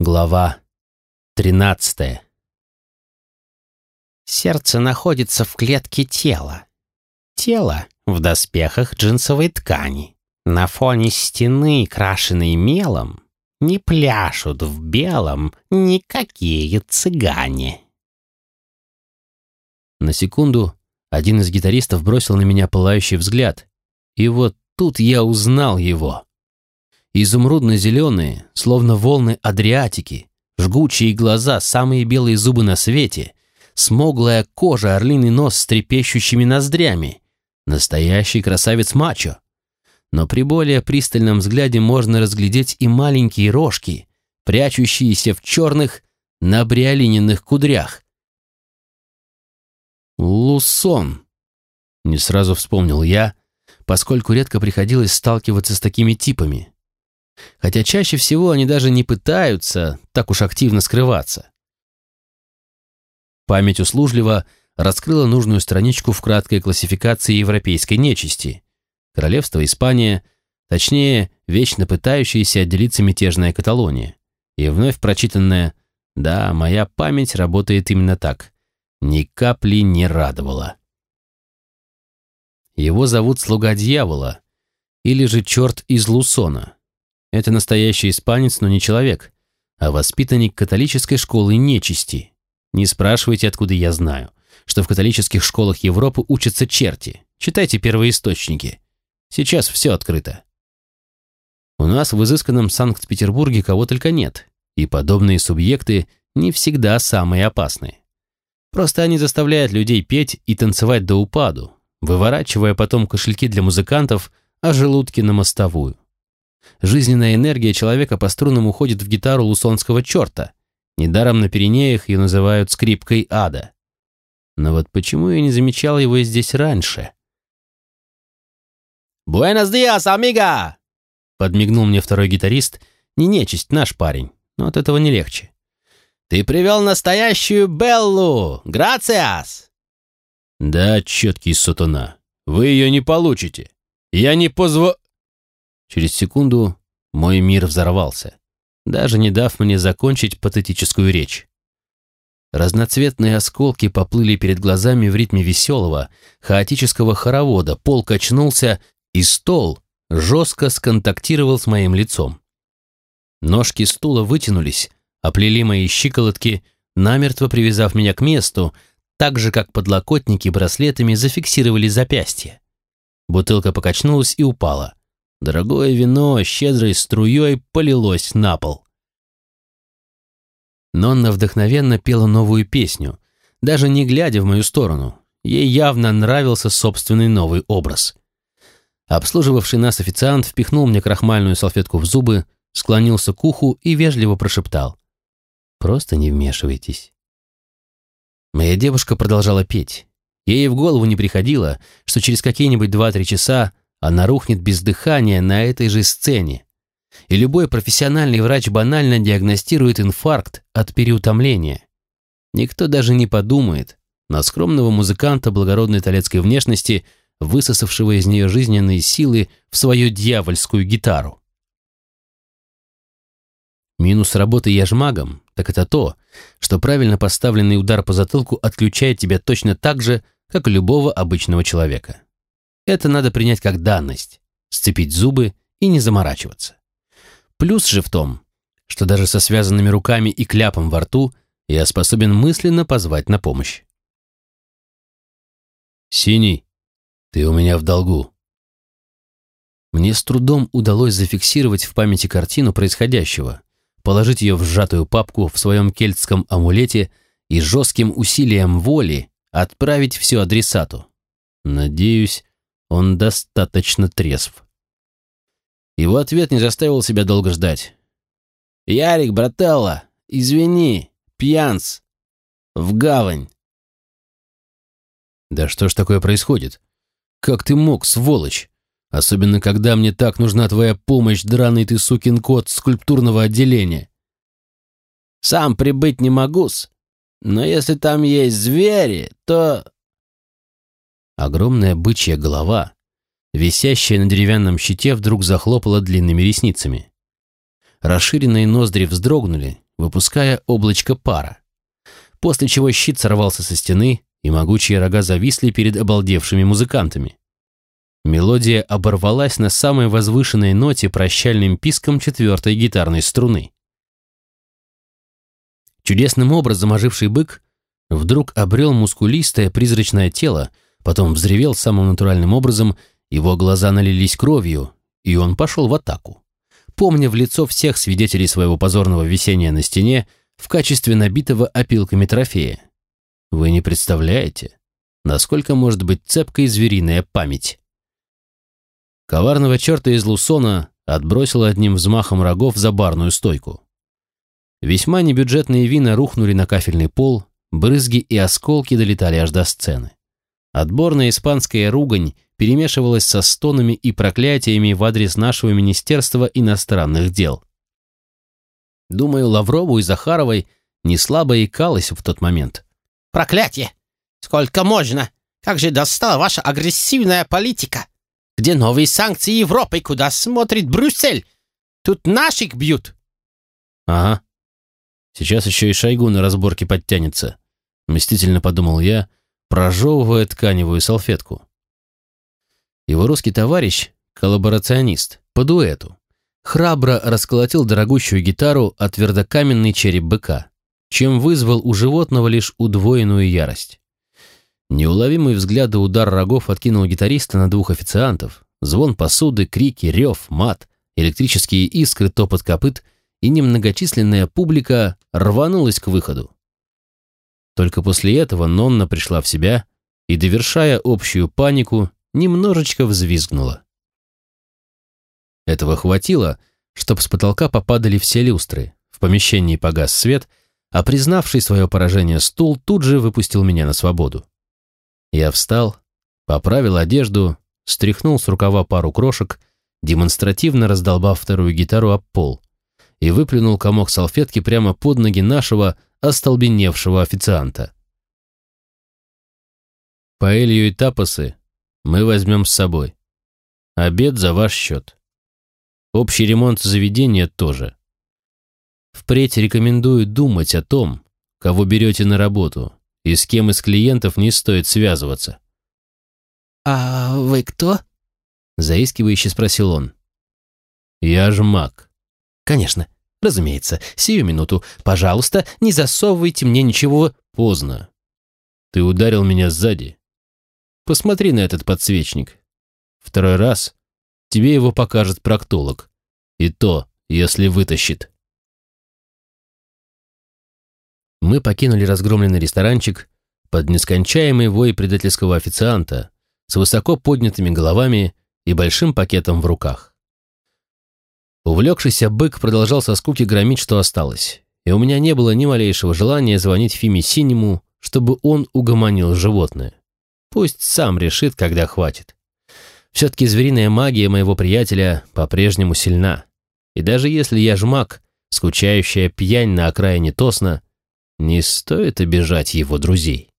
Глава 13 Сердце находится в клетке тела. Тело в доспехах джинсовой ткани. На фоне стены, крашенной мелом, не пляшут в белом никакие цыгане. На секунду один из гитаристов бросил на меня пылающий взгляд, и вот тут я узнал его. Изумрудно-зеленые, словно волны Адриатики, жгучие глаза, самые белые зубы на свете, смоглая кожа, орлиный нос с трепещущими ноздрями. Настоящий красавец-мачо. Но при более пристальном взгляде можно разглядеть и маленькие рожки, прячущиеся в черных набриолиненных кудрях. «Лусон», — не сразу вспомнил я, поскольку редко приходилось сталкиваться с такими типами хотя чаще всего они даже не пытаются так уж активно скрываться. Память услужливо раскрыла нужную страничку в краткой классификации европейской нечисти. Королевство Испания, точнее, вечно пытающаяся отделиться мятежная Каталония. И вновь прочитанная «Да, моя память работает именно так», ни капли не радовала. Его зовут Слуга Дьявола, или же Черт из Лусона. Это настоящий испанец, но не человек, а воспитанник католической школы нечисти. Не спрашивайте, откуда я знаю, что в католических школах Европы учатся черти. Читайте первоисточники. Сейчас все открыто. У нас в изысканном Санкт-Петербурге кого только нет, и подобные субъекты не всегда самые опасные. Просто они заставляют людей петь и танцевать до упаду, выворачивая потом кошельки для музыкантов, а желудки на мостовую. Жизненная энергия человека по струнам уходит в гитару лусонского черта. Недаром на Пиренеях ее называют скрипкой ада. Но вот почему я не замечал его здесь раньше? «Буэнос диас, амиго!» Подмигнул мне второй гитарист. Не нечисть, наш парень, но от этого не легче. «Ты привел настоящую Беллу! Грациас!» «Да, четкий сатана, вы ее не получите. Я не позво...» Через секунду мой мир взорвался, даже не дав мне закончить патетическую речь. Разноцветные осколки поплыли перед глазами в ритме веселого, хаотического хоровода, пол качнулся, и стол жестко сконтактировал с моим лицом. Ножки стула вытянулись, оплели мои щиколотки, намертво привязав меня к месту, так же, как подлокотники браслетами зафиксировали запястье. Бутылка покачнулась и упала. Дорогое вино щедрой струей полилось на пол. Нонна вдохновенно пела новую песню, даже не глядя в мою сторону. Ей явно нравился собственный новый образ. Обслуживавший нас официант впихнул мне крахмальную салфетку в зубы, склонился к уху и вежливо прошептал. «Просто не вмешивайтесь». Моя девушка продолжала петь. Ей в голову не приходило, что через какие-нибудь два-три часа она рухнет без дыхания на этой же сцене. И любой профессиональный врач банально диагностирует инфаркт от переутомления. Никто даже не подумает на скромного музыканта благородной талецкой внешности, высосавшего из нее жизненные силы в свою дьявольскую гитару. Минус работы яжмагом – так это то, что правильно поставленный удар по затылку отключает тебя точно так же, как любого обычного человека. Это надо принять как данность, сцепить зубы и не заморачиваться. Плюс же в том, что даже со связанными руками и кляпом во рту я способен мысленно позвать на помощь. «Синий, ты у меня в долгу». Мне с трудом удалось зафиксировать в памяти картину происходящего, положить ее в сжатую папку в своем кельтском амулете и жестким усилием воли отправить все адресату. Надеюсь, он достаточно трезв. Его ответ не заставил себя долго ждать. «Ярик, брателла, извини, пьянц, в гавань». «Да что ж такое происходит? Как ты мог, сволочь? Особенно, когда мне так нужна твоя помощь, драный ты сукин кот скульптурного отделения». «Сам прибыть не могу-с, но если там есть звери, то...» Огромная бычья голова, висящая на деревянном щите, вдруг захлопала длинными ресницами. Расширенные ноздри вздрогнули, выпуская облачко пара. После чего щит сорвался со стены, и могучие рога зависли перед обалдевшими музыкантами. Мелодия оборвалась на самой возвышенной ноте прощальным писком четвертой гитарной струны. Чудесным образом оживший бык вдруг обрел мускулистое призрачное тело, потом взревел самым натуральным образом, его глаза налились кровью, и он пошел в атаку. Помня в лицо всех свидетелей своего позорного висения на стене в качестве набитого опилками трофея. Вы не представляете, насколько может быть цепкой звериная память. Коварного черта из Лусона отбросил одним взмахом рогов за барную стойку. Весьма небюджетные вина рухнули на кафельный пол, брызги и осколки долетали аж до сцены. Отборная испанская ругань перемешивалась со стонами и проклятиями в адрес нашего Министерства иностранных дел. Думаю, Лаврову и Захаровой не слабо икалось в тот момент. «Проклятие! Сколько можно? Как же достала ваша агрессивная политика? Где новые санкции Европы? Куда смотрит Брюссель? Тут наших бьют!» «Ага. Сейчас еще и Шойгу на разборке подтянется», — мстительно подумал я, прожевывая тканевую салфетку. Его русский товарищ, коллаборационист, по дуэту, храбро расколотил дорогущую гитару от твердокаменный череп быка, чем вызвал у животного лишь удвоенную ярость. Неуловимый взгляд и удар рогов откинул гитариста на двух официантов. Звон посуды, крики, рев, мат, электрические искры, топот копыт и немногочисленная публика рванулась к выходу. Только после этого Нонна пришла в себя и, довершая общую панику, немножечко взвизгнула. Этого хватило, чтобы с потолка попадали все люстры, в помещении погас свет, а признавший свое поражение стул тут же выпустил меня на свободу. Я встал, поправил одежду, стряхнул с рукава пару крошек, демонстративно раздолбав вторую гитару об пол, и выплюнул комок салфетки прямо под ноги нашего остолбеневшего официанта. Паэлью и тапосы мы возьмем с собой. Обед за ваш счет. Общий ремонт заведения тоже. Впредь рекомендую думать о том, кого берете на работу и с кем из клиентов не стоит связываться. «А вы кто?» — заискивающе спросил он. «Я ж маг». «Конечно. Разумеется, сию минуту. Пожалуйста, не засовывайте мне ничего поздно. Ты ударил меня сзади. Посмотри на этот подсвечник. Второй раз тебе его покажет проктолог. И то, если вытащит. Мы покинули разгромленный ресторанчик под нескончаемый вой предательского официанта с высоко поднятыми головами и большим пакетом в руках. Увлекшийся бык продолжал со скуки громить, что осталось, и у меня не было ни малейшего желания звонить Фиме Синему, чтобы он угомонил животное. Пусть сам решит, когда хватит. Все-таки звериная магия моего приятеля по-прежнему сильна. И даже если я жмак, скучающая пьянь на окраине Тосна, не стоит обижать его друзей.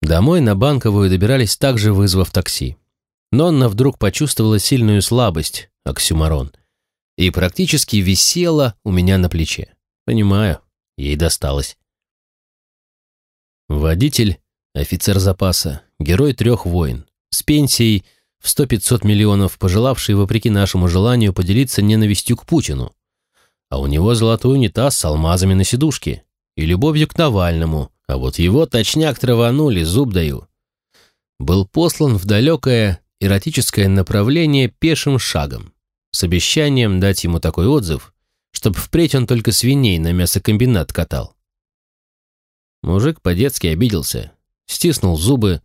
Домой на Банковую добирались также, вызвав такси. Нонна вдруг почувствовала сильную слабость, оксюмарон — и практически висела у меня на плече. Понимаю, ей досталось. Водитель, офицер запаса, герой трех войн, с пенсией в 100-500 миллионов, пожелавший, вопреки нашему желанию, поделиться ненавистью к Путину. А у него золотой унитаз с алмазами на сидушке и любовью к Навальному, а вот его точняк траванули, зуб даю. Был послан в далекое эротическое направление пешим шагом с обещанием дать ему такой отзыв, чтобы впредь он только свиней на мясокомбинат катал. Мужик по-детски обиделся, стиснул зубы,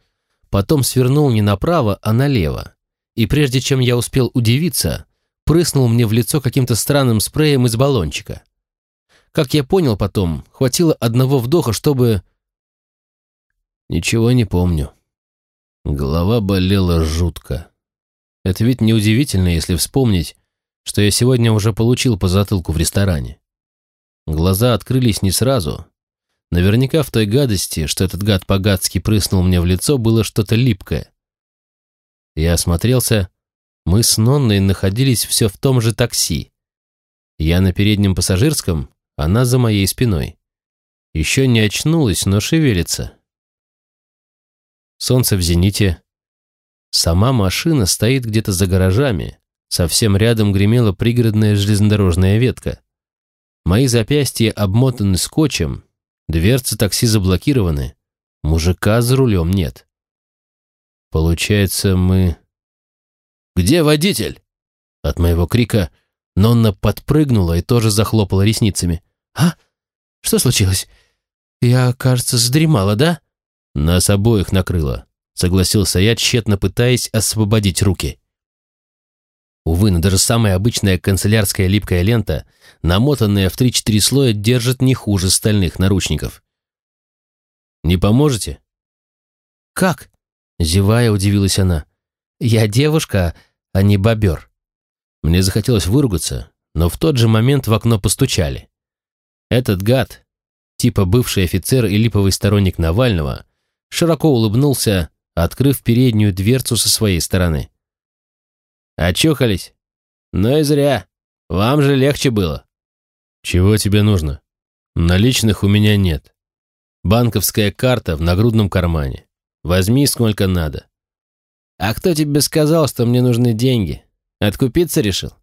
потом свернул не направо, а налево, и прежде чем я успел удивиться, прыснул мне в лицо каким-то странным спреем из баллончика. Как я понял потом, хватило одного вдоха, чтобы... Ничего не помню. Голова болела жутко. Это ведь неудивительно, если вспомнить, что я сегодня уже получил по затылку в ресторане. Глаза открылись не сразу. Наверняка в той гадости, что этот гад по-гадски прыснул мне в лицо, было что-то липкое. Я осмотрелся. Мы с Нонной находились все в том же такси. Я на переднем пассажирском, Она за моей спиной. Еще не очнулась, но шевелится. Солнце в зените. Сама машина стоит где-то за гаражами. Совсем рядом гремела пригородная железнодорожная ветка. Мои запястья обмотаны скотчем, дверцы такси заблокированы, мужика за рулем нет. Получается, мы... «Где водитель?» От моего крика Нонна подпрыгнула и тоже захлопала ресницами. «А? Что случилось? Я, кажется, задремала, да?» «Нас обоих накрыло», — согласился я, тщетно пытаясь освободить руки. Увы, но даже самая обычная канцелярская липкая лента, намотанная в три-четыре слоя, держит не хуже стальных наручников. «Не поможете?» «Как?» — зевая, удивилась она. «Я девушка, а не бобер». Мне захотелось выругаться, но в тот же момент в окно постучали. Этот гад, типа бывший офицер и липовый сторонник Навального, широко улыбнулся, открыв переднюю дверцу со своей стороны. «Очухались? Ну и зря. Вам же легче было». «Чего тебе нужно? Наличных у меня нет. Банковская карта в нагрудном кармане. Возьми сколько надо». «А кто тебе сказал, что мне нужны деньги? Откупиться решил?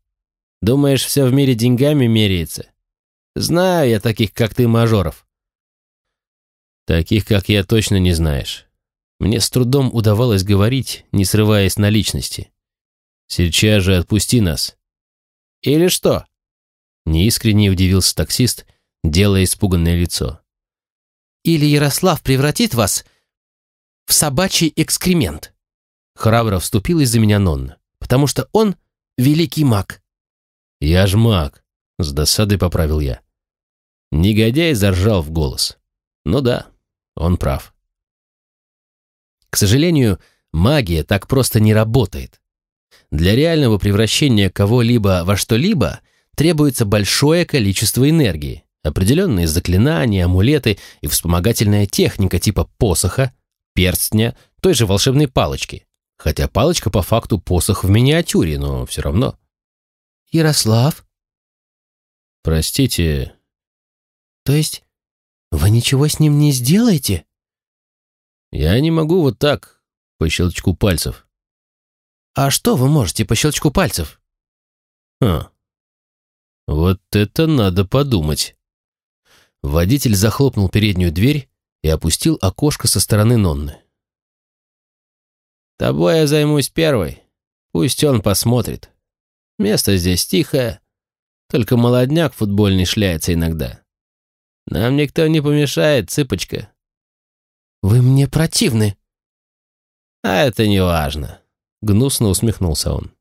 Думаешь, все в мире деньгами меряется? Знаю я таких, как ты, мажоров». «Таких, как я, точно не знаешь. Мне с трудом удавалось говорить, не срываясь на личности. Сейчас же отпусти нас». «Или что?» Неискренне удивился таксист, делая испуганное лицо. «Или Ярослав превратит вас в собачий экскремент». Храбро вступилась за меня Нонна, потому что он великий маг. «Я ж маг», — с досадой поправил я. Негодяй заржал в голос. «Ну да, он прав». К сожалению, магия так просто не работает. Для реального превращения кого-либо во что-либо требуется большое количество энергии, определенные заклинания, амулеты и вспомогательная техника типа посоха, перстня, той же волшебной палочки. Хотя палочка по факту посох в миниатюре, но все равно. «Ярослав?» «Простите». «То есть вы ничего с ним не сделаете?» «Я не могу вот так, по щелчку пальцев». «А что вы можете по щелчку пальцев?» «Хм. Вот это надо подумать». Водитель захлопнул переднюю дверь и опустил окошко со стороны Нонны. Тобой я займусь первой. Пусть он посмотрит. Место здесь тихое, только молодняк футбольный шляется иногда. Нам никто не помешает, цыпочка. Вы мне противны. А это не важно. Гнусно усмехнулся он.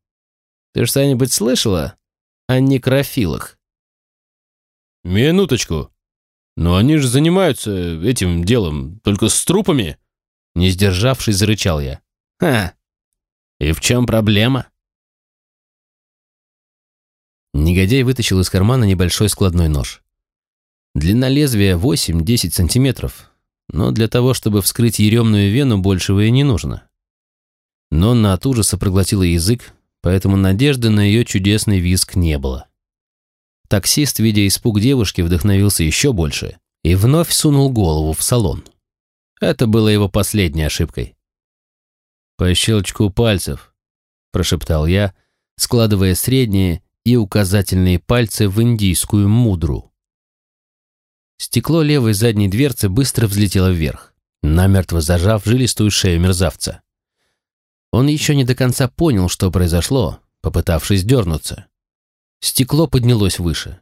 Ты что-нибудь слышала о некрофилах? Минуточку. Но они же занимаются этим делом только с трупами. Не сдержавшись, зарычал я. Ха. И в чем проблема? Негодяй вытащил из кармана небольшой складной нож. Длина лезвия 8-10 сантиметров, но для того, чтобы вскрыть еремную вену, большего и не нужно. Нонна от ужаса проглотила язык, поэтому надежды на ее чудесный визг не было. Таксист, видя испуг девушки, вдохновился еще больше и вновь сунул голову в салон. Это было его последней ошибкой. «По щелчку пальцев», — прошептал я, складывая средние и указательные пальцы в индийскую мудру. Стекло левой задней дверцы быстро взлетело вверх, намертво зажав жилистую шею мерзавца. Он еще не до конца понял, что произошло, попытавшись дернуться. Стекло поднялось выше.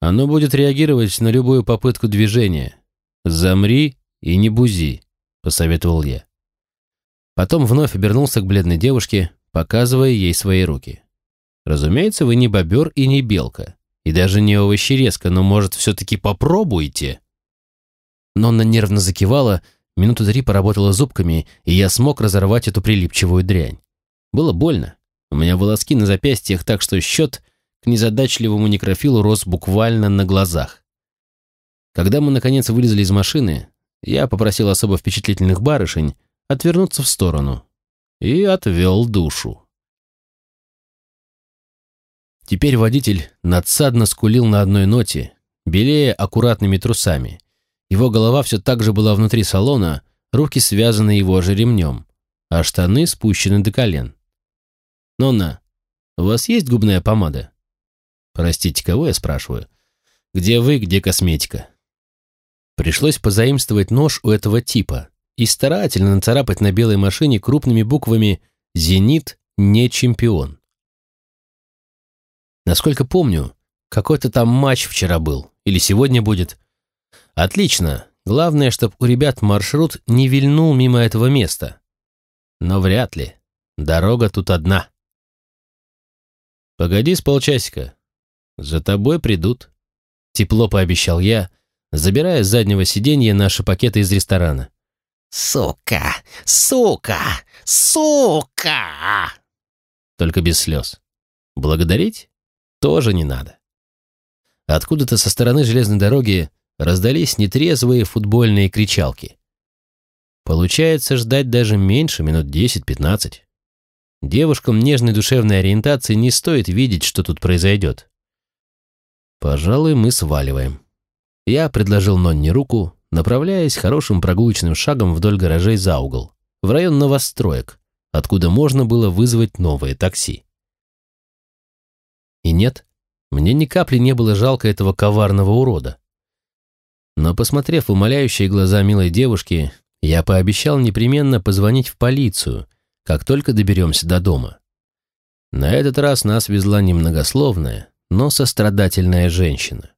Оно будет реагировать на любую попытку движения. «Замри и не бузи», — посоветовал я. Потом вновь обернулся к бледной девушке, показывая ей свои руки. «Разумеется, вы не бобер и не белка, и даже не овощерезка, но, может, все-таки попробуйте?» Нонна нервно закивала, минуту три поработала зубками, и я смог разорвать эту прилипчивую дрянь. Было больно. У меня волоски на запястьях, так что счет к незадачливому некрофилу рос буквально на глазах. Когда мы, наконец, вылезли из машины, я попросил особо впечатлительных барышень отвернуться в сторону и отвел душу. Теперь водитель надсадно скулил на одной ноте, белее аккуратными трусами. Его голова все так же была внутри салона, руки связаны его же ремнем, а штаны спущены до колен. «Нонна, у вас есть губная помада?» «Простите, кого я спрашиваю?» «Где вы, где косметика?» Пришлось позаимствовать нож у этого типа и старательно нацарапать на белой машине крупными буквами «Зенит не чемпион». Насколько помню, какой-то там матч вчера был, или сегодня будет. Отлично, главное, чтобы у ребят маршрут не вильнул мимо этого места. Но вряд ли. Дорога тут одна. Погоди с полчасика. За тобой придут. Тепло пообещал я, забирая с заднего сиденья наши пакеты из ресторана. «Сука! Сука! Сука!» Только без слез. Благодарить тоже не надо. Откуда-то со стороны железной дороги раздались нетрезвые футбольные кричалки. Получается ждать даже меньше, минут 10-15. Девушкам нежной душевной ориентации не стоит видеть, что тут произойдет. Пожалуй, мы сваливаем. Я предложил Нонне руку, направляясь хорошим прогулочным шагом вдоль гаражей за угол, в район новостроек, откуда можно было вызвать новые такси. И нет, мне ни капли не было жалко этого коварного урода. Но, посмотрев умоляющие глаза милой девушки, я пообещал непременно позвонить в полицию, как только доберемся до дома. На этот раз нас везла немногословная, но сострадательная женщина.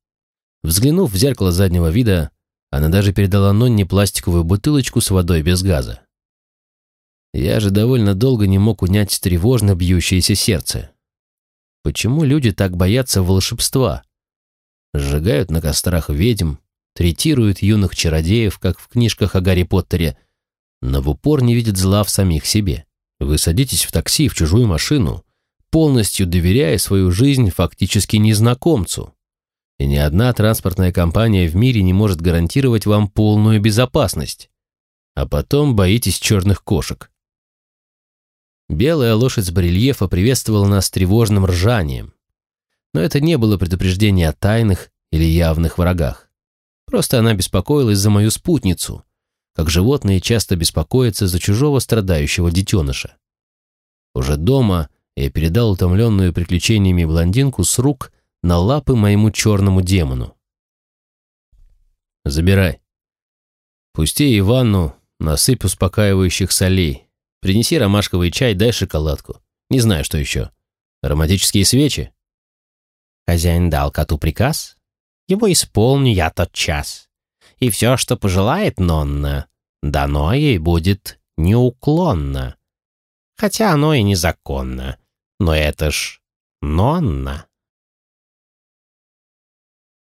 Взглянув в зеркало заднего вида, она даже передала Нонне пластиковую бутылочку с водой без газа. Я же довольно долго не мог унять тревожно бьющееся сердце. Почему люди так боятся волшебства? Сжигают на кострах ведьм, третируют юных чародеев, как в книжках о Гарри Поттере, но в упор не видят зла в самих себе. Вы садитесь в такси в чужую машину, полностью доверяя свою жизнь фактически незнакомцу. И ни одна транспортная компания в мире не может гарантировать вам полную безопасность. А потом боитесь черных кошек. Белая лошадь с барельефа приветствовала нас тревожным ржанием. Но это не было предупреждение о тайных или явных врагах. Просто она беспокоилась за мою спутницу, как животные часто беспокоятся за чужого страдающего детеныша. Уже дома я передал утомленную приключениями блондинку с рук на лапы моему черному демону. «Забирай. Пусти и ванну, насыпь успокаивающих солей. Принеси ромашковый чай, дай шоколадку. Не знаю, что еще. Ароматические свечи?» Хозяин дал коту приказ. Его исполню я тот час. И все, что пожелает Нонна, дано ей будет неуклонно. Хотя оно и незаконно. Но это ж Нонна.